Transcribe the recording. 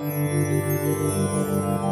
Oh.